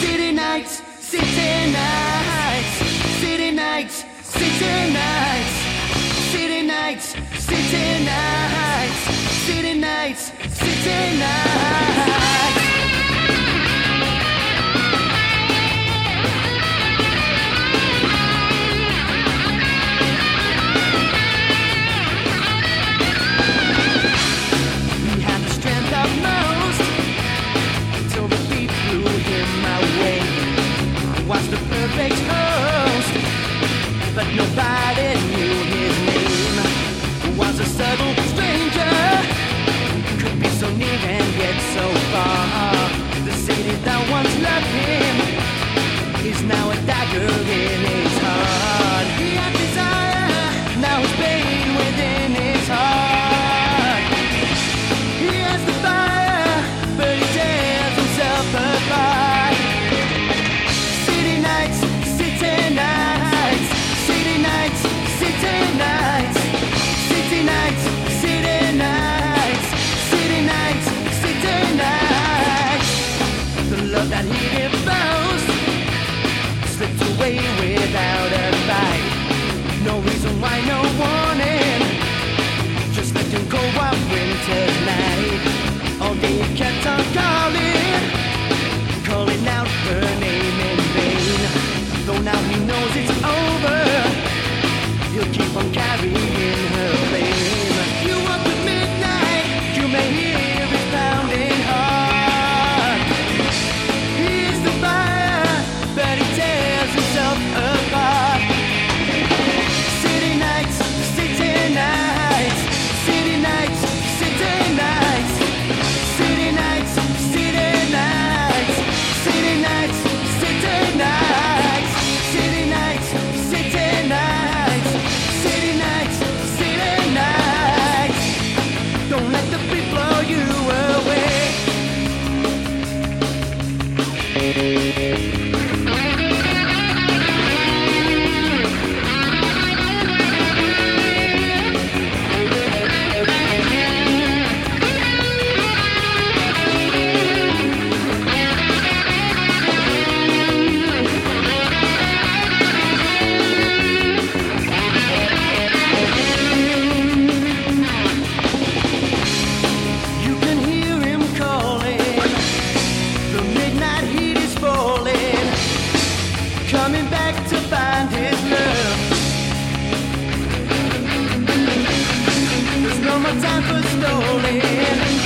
City nights, city nights, city nights, city nights, city nights, city nights, city nights, city nights. far. reason why no warning. Just let them go while winter's Don't let the my time was stolen.